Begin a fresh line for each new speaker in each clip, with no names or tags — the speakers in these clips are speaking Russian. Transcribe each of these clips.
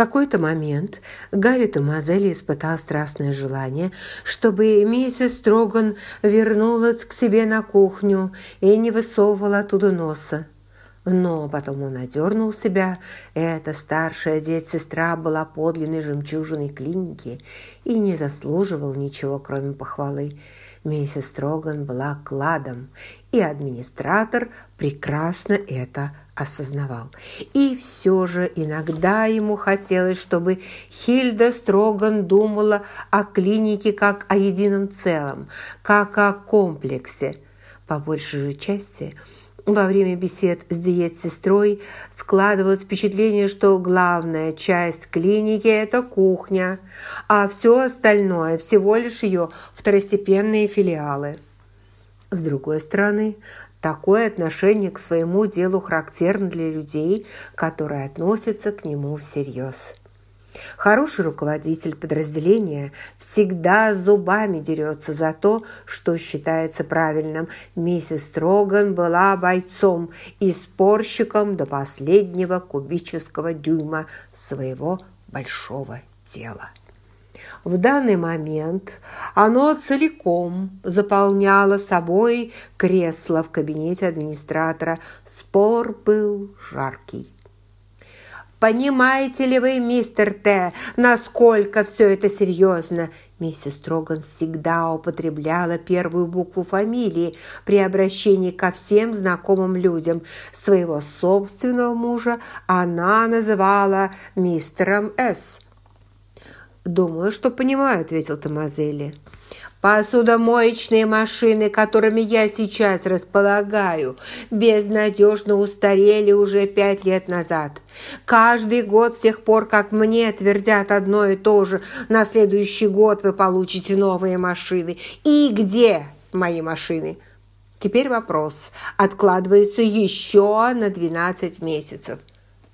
какой-то момент Гарри Томазелли испытал страстное желание, чтобы миссис Строган вернулась к себе на кухню и не высовывала оттуда носа. Но потом он одернул себя. Эта старшая детсестра была подлинной жемчужиной клиники и не заслуживал ничего, кроме похвалы. Миссис Строган была кладом, и администратор прекрасно это осознавал. И все же иногда ему хотелось, чтобы Хильда Строган думала о клинике как о едином целом, как о комплексе. По большей же части – во время бесед с диет-сестрой складывалось впечатление, что главная часть клиники – это кухня, а все остальное – всего лишь ее второстепенные филиалы. С другой стороны, такое отношение к своему делу характерно для людей, которые относятся к нему всерьез. Хороший руководитель подразделения всегда зубами дерется за то, что считается правильным. Миссис Строган была бойцом и спорщиком до последнего кубического дюйма своего большого тела. В данный момент оно целиком заполняло собой кресло в кабинете администратора. Спор был жаркий. Понимаете ли вы, мистер Т, насколько все это серьезно? Миссис Строган всегда употребляла первую букву фамилии при обращении ко всем знакомым людям. Своего собственного мужа она называла мистером С. «Думаю, что понимаю», — ответил Томазелли. Посудомоечные машины, которыми я сейчас располагаю, безнадежно устарели уже пять лет назад. Каждый год с тех пор, как мне твердят одно и то же, на следующий год вы получите новые машины. И где мои машины? Теперь вопрос откладывается еще на 12 месяцев.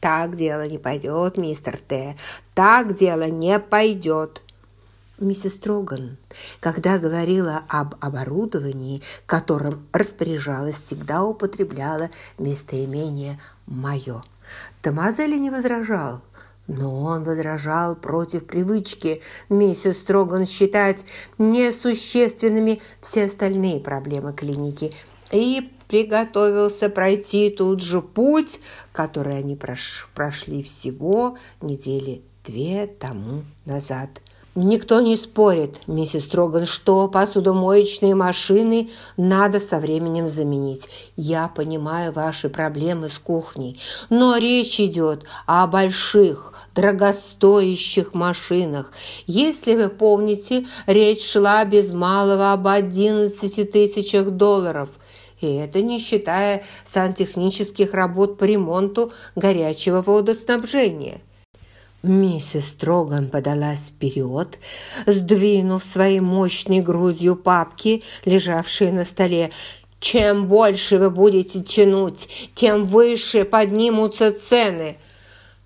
Так дело не пойдет, мистер Т. Так дело не пойдет. Миссис Строган, когда говорила об оборудовании, которым распоряжалась, всегда употребляла местоимение «моё». Томазели не возражал, но он возражал против привычки миссис Строган считать несущественными все остальные проблемы клиники и приготовился пройти тут же путь, который они прошли всего недели две тому назад – Никто не спорит, миссис Строган, что посудомоечные машины надо со временем заменить. Я понимаю ваши проблемы с кухней, но речь идет о больших, дорогостоящих машинах. Если вы помните, речь шла без малого об 11 тысячах долларов – и это не считая сантехнических работ по ремонту горячего водоснабжения. Миссис Строган подалась вперед, сдвинув своей мощной грудью папки, лежавшие на столе. «Чем больше вы будете тянуть, тем выше поднимутся цены!»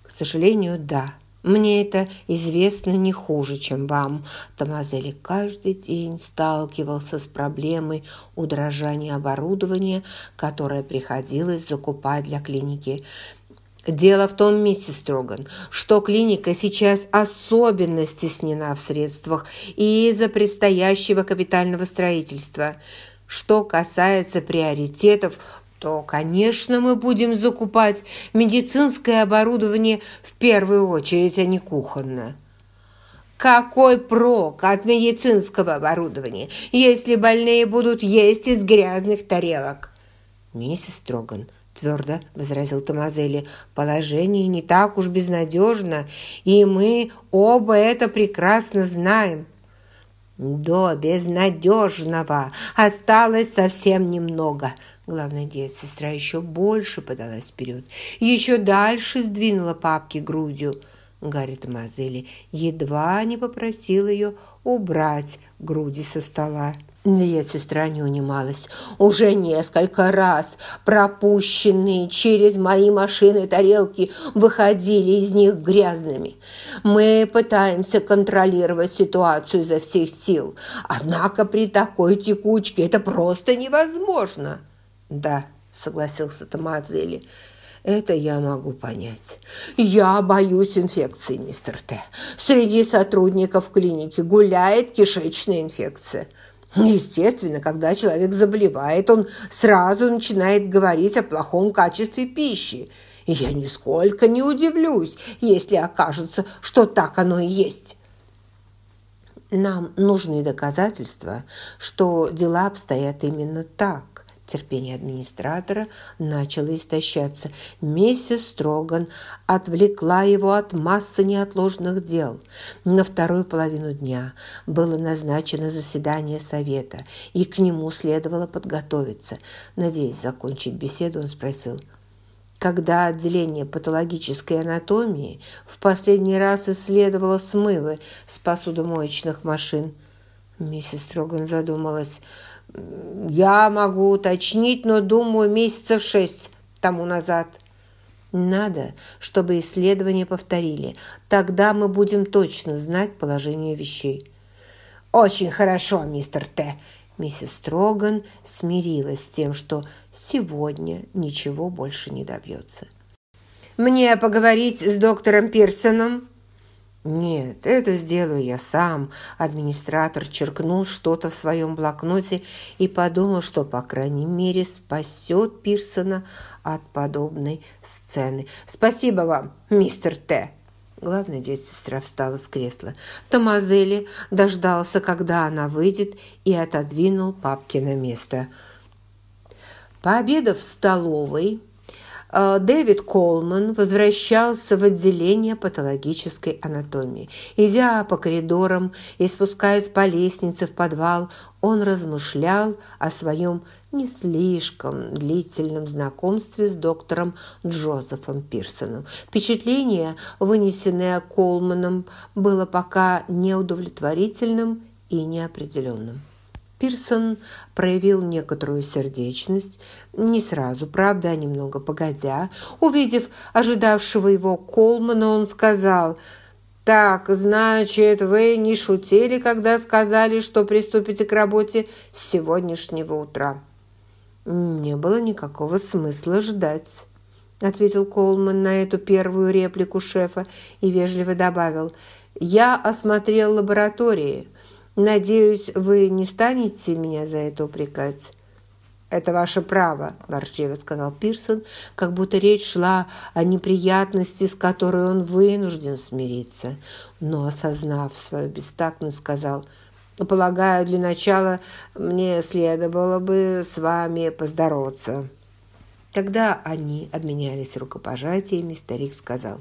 «К сожалению, да. Мне это известно не хуже, чем вам». Томазели каждый день сталкивался с проблемой удорожания оборудования, которое приходилось закупать для клиники. Дело в том, миссис Строган, что клиника сейчас особенно стеснена в средствах из-за предстоящего капитального строительства. Что касается приоритетов, то, конечно, мы будем закупать медицинское оборудование в первую очередь, а не кухонное. Какой прок от медицинского оборудования, если больные будут есть из грязных тарелок? Миссис Строган – твердо возразил Томазели. «Положение не так уж безнадежно, и мы оба это прекрасно знаем». «До безнадежного осталось совсем немного». Главная сестра еще больше подалась вперед, еще дальше сдвинула папки грудью. Гарри Томазели едва не попросил ее убрать груди со стола. Нет, сестра не унималась. Уже несколько раз пропущенные через мои машины тарелки выходили из них грязными. Мы пытаемся контролировать ситуацию изо всех сил, однако при такой текучке это просто невозможно. Да, согласился Томадзели. Это я могу понять. Я боюсь инфекции, мистер Т. Среди сотрудников клиники гуляет кишечная инфекция. Естественно, когда человек заболевает, он сразу начинает говорить о плохом качестве пищи. И я нисколько не удивлюсь, если окажется, что так оно и есть. Нам нужны доказательства, что дела обстоят именно так. Терпение администратора начало истощаться. Миссис Строган отвлекла его от массы неотложных дел. На вторую половину дня было назначено заседание совета, и к нему следовало подготовиться. Надеясь закончить беседу, он спросил, когда отделение патологической анатомии в последний раз исследовало смывы с посудомоечных машин. Миссис Строган задумалась – я могу уточнить, но думаю, месяцев шесть тому назад. Надо, чтобы исследования повторили. Тогда мы будем точно знать положение вещей. Очень хорошо, мистер Т. Миссис Строган смирилась с тем, что сегодня ничего больше не добьется. «Мне поговорить с доктором Пирсоном?» «Нет, это сделаю я сам». Администратор черкнул что-то в своем блокноте и подумал, что, по крайней мере, спасет Пирсона от подобной сцены. «Спасибо вам, мистер Т». Главная детсестра встала с кресла. Томазели дождался, когда она выйдет, и отодвинул папки на место. Пообедав в столовой, Дэвид Колман возвращался в отделение патологической анатомии. Идя по коридорам и спускаясь по лестнице в подвал, он размышлял о своем не слишком длительном знакомстве с доктором Джозефом Пирсоном. Впечатление, вынесенное Колманом, было пока неудовлетворительным и неопределенным. Пирсон проявил некоторую сердечность, не сразу, правда, а немного погодя. Увидев ожидавшего его Колмана, он сказал, «Так, значит, вы не шутили, когда сказали, что приступите к работе с сегодняшнего утра?» «Не было никакого смысла ждать», – ответил Колман на эту первую реплику шефа и вежливо добавил, «Я осмотрел лаборатории». Надеюсь, вы не станете меня за это упрекать?» «Это ваше право», – ворчливо сказал Пирсон, как будто речь шла о неприятности, с которой он вынужден смириться. Но, осознав свою бестактность, сказал, «Полагаю, для начала мне следовало бы с вами поздороваться». Тогда они обменялись рукопожатиями, старик сказал,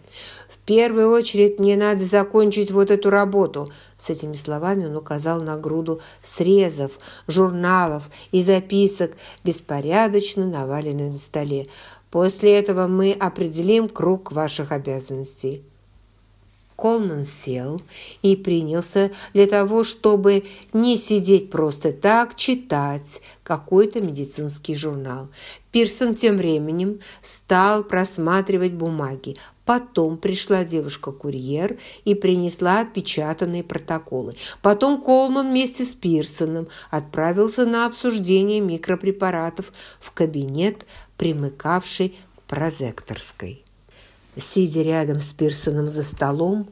«В первую очередь мне надо закончить вот эту работу». С этими словами он указал на груду срезов, журналов и записок, беспорядочно наваленных на столе. «После этого мы определим круг ваших обязанностей». Колман сел и принялся для того, чтобы не сидеть просто так, читать какой-то медицинский журнал. Пирсон тем временем стал просматривать бумаги. Потом пришла девушка-курьер и принесла отпечатанные протоколы. Потом Колман вместе с Пирсоном отправился на обсуждение микропрепаратов в кабинет, примыкавший к прозекторской. Сидя рядом с Пирсоном за столом,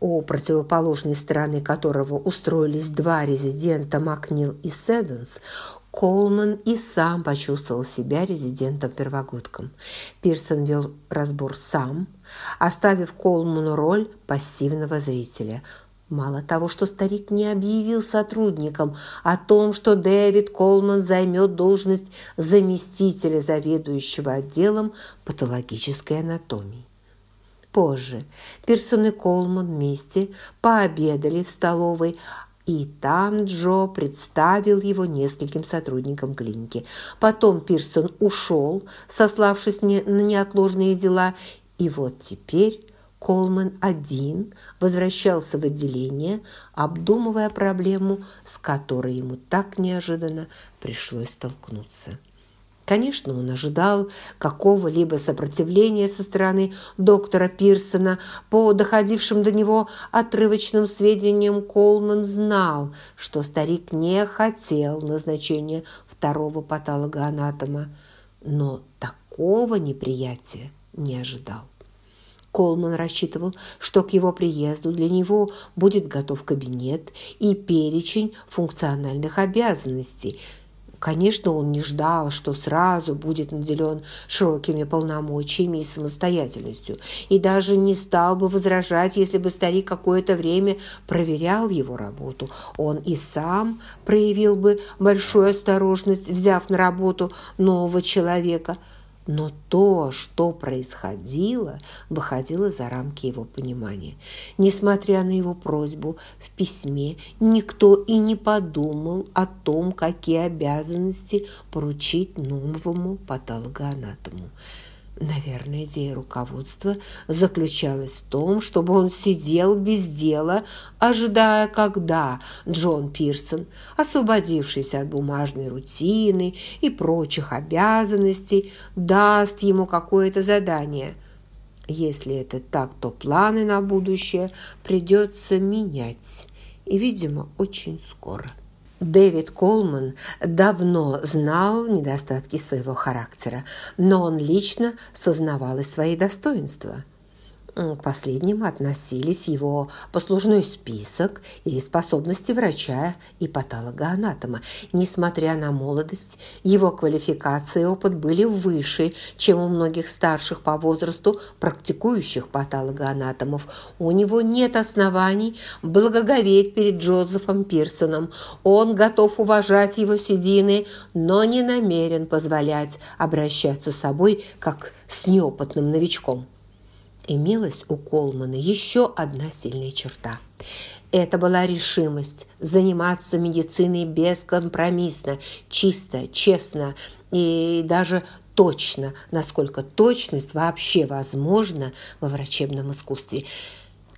у противоположной стороны которого устроились два резидента Макнил и Седенс, Колман и сам почувствовал себя резидентом-первогодком. Пирсон вел разбор сам, оставив Колману роль пассивного зрителя. Мало того, что старик не объявил сотрудникам о том, что Дэвид Колман займет должность заместителя заведующего отделом патологической анатомии. Позже Пирсон и Колман вместе пообедали в столовой, и там Джо представил его нескольким сотрудникам клиники. Потом Пирсон ушел, сославшись на неотложные дела, и вот теперь Колман один возвращался в отделение, обдумывая проблему, с которой ему так неожиданно пришлось столкнуться. Конечно, он ожидал какого-либо сопротивления со стороны доктора Пирсона. По доходившим до него отрывочным сведениям Колман знал, что старик не хотел назначения второго патологоанатома. Но такого неприятия не ожидал. Колман рассчитывал, что к его приезду для него будет готов кабинет и перечень функциональных обязанностей – Конечно, он не ждал, что сразу будет наделен широкими полномочиями и самостоятельностью, и даже не стал бы возражать, если бы старик какое-то время проверял его работу. Он и сам проявил бы большую осторожность, взяв на работу нового человека – но то, что происходило, выходило за рамки его понимания. Несмотря на его просьбу в письме, никто и не подумал о том, какие обязанности поручить новому патологоанатому. Наверное, идея руководства заключалась в том, чтобы он сидел без дела, ожидая, когда Джон Пирсон, освободившийся от бумажной рутины и прочих обязанностей, даст ему какое-то задание. Если это так, то планы на будущее придется менять, и, видимо, очень скоро. Дэвид Колман давно знал недостатки своего характера, но он лично сознавал и свои достоинства – к последним относились его послужной список и способности врача и патологоанатома. Несмотря на молодость, его квалификация и опыт были выше, чем у многих старших по возрасту практикующих патологоанатомов. У него нет оснований благоговеть перед Джозефом Пирсоном. Он готов уважать его седины, но не намерен позволять обращаться с собой как с неопытным новичком имелась у Колмана еще одна сильная черта. Это была решимость заниматься медициной бескомпромиссно, чисто, честно и даже точно, насколько точность вообще возможна во врачебном искусстве.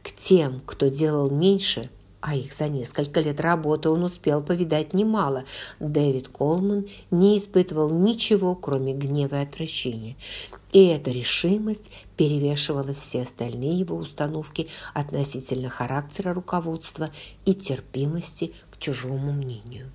К тем, кто делал меньше, а их за несколько лет работы он успел повидать немало, Дэвид Колман не испытывал ничего, кроме гнева и отвращения. И эта решимость перевешивала все остальные его установки относительно характера руководства и терпимости к чужому мнению.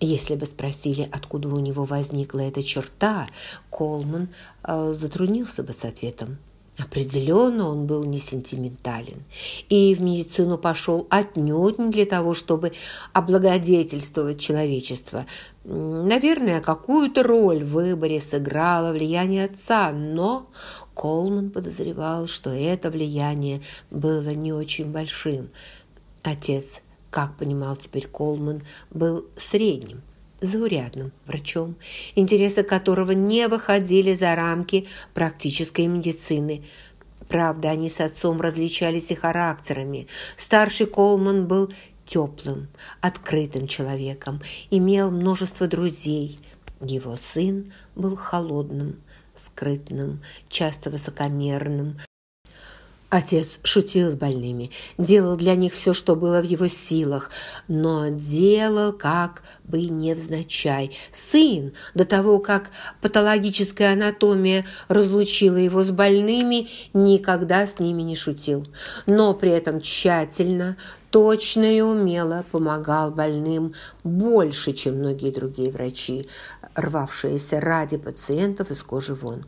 Если бы спросили, откуда у него возникла эта черта, Колман э, затруднился бы с ответом. Определенно он был не сентиментален и в медицину пошел отнюдь не для того, чтобы облагодетельствовать человечество. Наверное, какую-то роль в выборе сыграло влияние отца, но Колман подозревал, что это влияние было не очень большим. Отец, как понимал теперь Колман, был средним заурядным врачом, интересы которого не выходили за рамки практической медицины. Правда, они с отцом различались и характерами. Старший Колман был теплым, открытым человеком, имел множество друзей. Его сын был холодным, скрытным, часто высокомерным, Отец шутил с больными, делал для них все, что было в его силах, но делал как бы невзначай. Сын, до того, как патологическая анатомия разлучила его с больными, никогда с ними не шутил, но при этом тщательно, точно и умело помогал больным больше, чем многие другие врачи, рвавшиеся ради пациентов из кожи вон.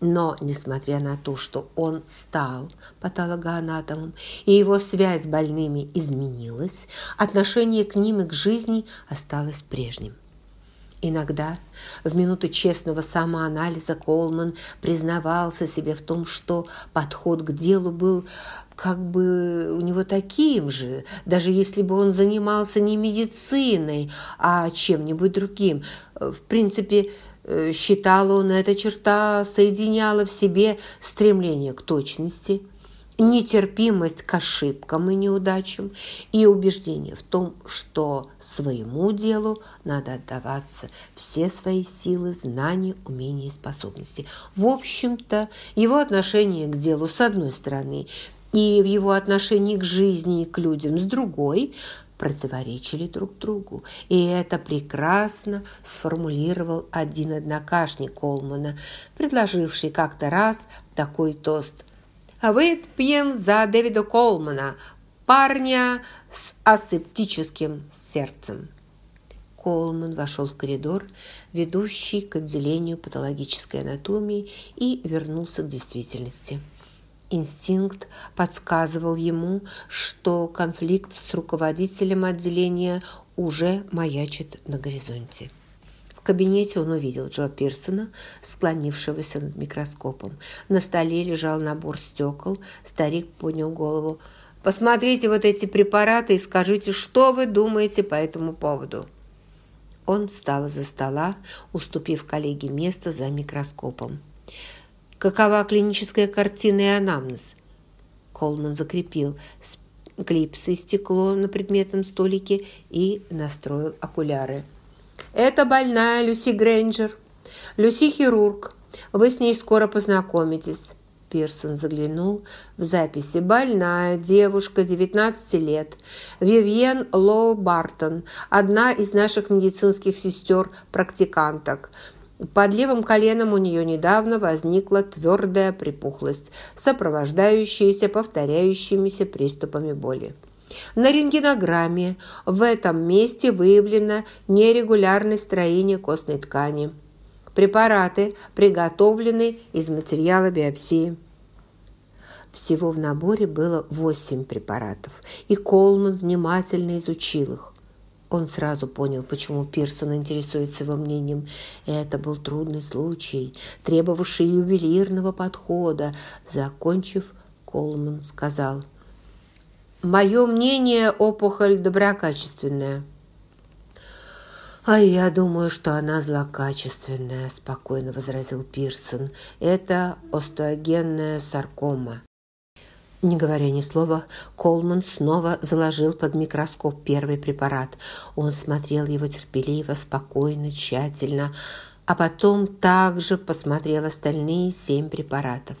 Но, несмотря на то, что он стал патологоанатомом, и его связь с больными изменилась, отношение к ним и к жизни осталось прежним. Иногда, в минуты честного самоанализа, Колман признавался себе в том, что подход к делу был как бы у него таким же, даже если бы он занимался не медициной, а чем-нибудь другим. В принципе, считал он, эта черта соединяла в себе стремление к точности, нетерпимость к ошибкам и неудачам и убеждение в том, что своему делу надо отдаваться все свои силы, знания, умения и способности. В общем-то, его отношение к делу с одной стороны и в его отношении к жизни и к людям с другой – противоречили друг другу. И это прекрасно сформулировал один однокашник Колмана, предложивший как-то раз такой тост. «Выпьем за Дэвида Колмана, парня с асептическим сердцем». Колман вошел в коридор, ведущий к отделению патологической анатомии, и вернулся к действительности. Инстинкт подсказывал ему, что конфликт с руководителем отделения уже маячит на горизонте. В кабинете он увидел Джо Пирсона, склонившегося над микроскопом. На столе лежал набор стекол. Старик поднял голову. «Посмотрите вот эти препараты и скажите, что вы думаете по этому поводу». Он встал из-за стола, уступив коллеге место за микроскопом. Какова клиническая картина и анамнез? Колман закрепил клипсы стекло на предметном столике и настроил окуляры. «Это больная Люси Грейнджер. Люси хирург. Вы с ней скоро познакомитесь». Пирсон заглянул в записи. «Больная девушка, 19 лет. Вивьен Лоу Бартон, одна из наших медицинских сестер-практиканток». Под левым коленом у нее недавно возникла твердая припухлость, сопровождающаяся повторяющимися приступами боли. На рентгенограмме в этом месте выявлено нерегулярное строение костной ткани. Препараты приготовлены из материала биопсии. Всего в наборе было восемь препаратов, и Колман внимательно изучил их. Он сразу понял, почему Пирсон интересуется его мнением. Это был трудный случай, требовавший ювелирного подхода. Закончив, Колман сказал, «Мое мнение, опухоль доброкачественная». «А я думаю, что она злокачественная», – спокойно возразил Пирсон. «Это остеогенная саркома». Не говоря ни слова, Колман снова заложил под микроскоп первый препарат. Он смотрел его терпеливо, спокойно, тщательно, а потом также посмотрел остальные семь препаратов.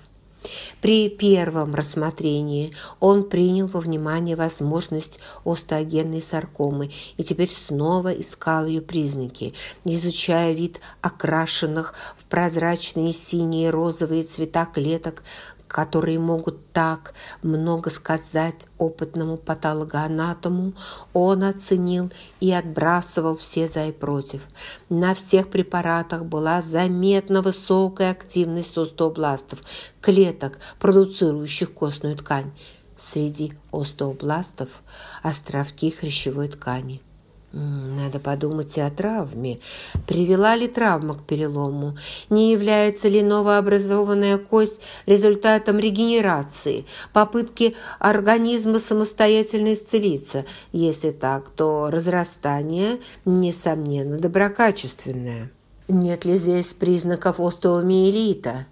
При первом рассмотрении он принял во внимание возможность остеогенной саркомы и теперь снова искал ее признаки, изучая вид окрашенных в прозрачные синие розовые цвета клеток, которые могут так много сказать опытному патологоанатому, он оценил и отбрасывал все за и против. На всех препаратах была заметно высокая активность остеобластов, клеток, продуцирующих костную ткань. Среди остеобластов – островки хрящевой ткани – надо подумать и о травме. Привела ли травма к перелому? Не является ли новообразованная кость результатом регенерации, попытки организма самостоятельно исцелиться? Если так, то разрастание, несомненно, доброкачественное. Нет ли здесь признаков остеомиелита?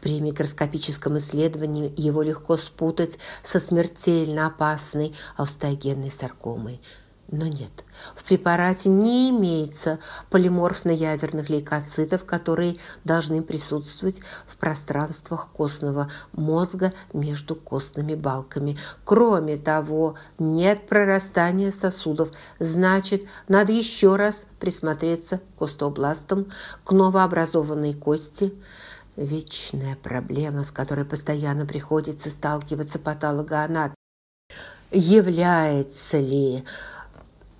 При микроскопическом исследовании его легко спутать со смертельно опасной остеогенной саркомой – но нет, в препарате не имеется полиморфно-ядерных лейкоцитов, которые должны присутствовать в пространствах костного мозга между костными балками. Кроме того, нет прорастания сосудов, значит, надо еще раз присмотреться к остеобластам, к новообразованной кости. Вечная проблема, с которой постоянно приходится сталкиваться патологоанат. Является ли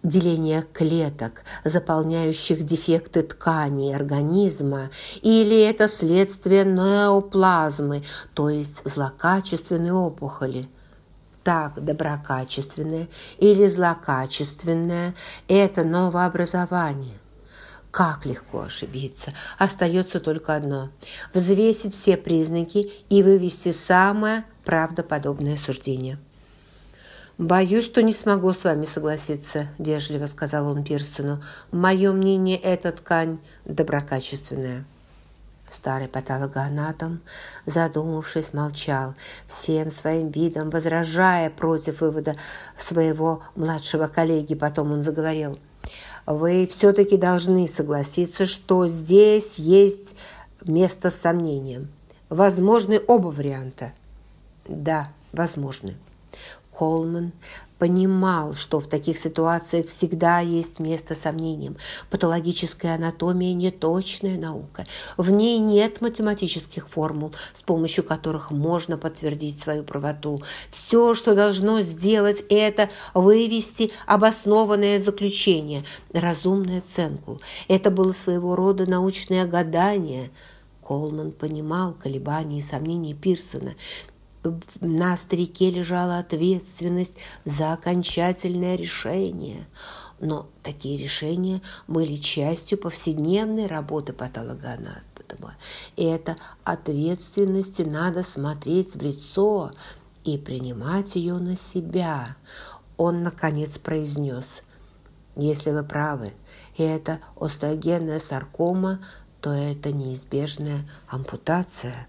деление клеток, заполняющих дефекты тканей организма, или это следствие неоплазмы, то есть злокачественной опухоли. Так, доброкачественное или злокачественное – это новообразование. Как легко ошибиться. Остается только одно – взвесить все признаки и вывести самое правдоподобное суждение. «Боюсь, что не смогу с вами согласиться», – вежливо сказал он Пирсону. «Мое мнение, эта ткань доброкачественная». Старый патологоанатом, задумавшись, молчал, всем своим видом возражая против вывода своего младшего коллеги. Потом он заговорил. «Вы все-таки должны согласиться, что здесь есть место с сомнением. Возможны оба варианта». «Да, возможны». Колман понимал, что в таких ситуациях всегда есть место сомнениям. Патологическая анатомия – не точная наука. В ней нет математических формул, с помощью которых можно подтвердить свою правоту. Все, что должно сделать, это вывести обоснованное заключение, разумную оценку. Это было своего рода научное гадание – Колман понимал колебания и сомнения Пирсона на старике лежала ответственность за окончательное решение. Но такие решения были частью повседневной работы патологоанатома. И это ответственности надо смотреть в лицо и принимать ее на себя. Он, наконец, произнес, «Если вы правы, и это остеогенная саркома, то это неизбежная ампутация».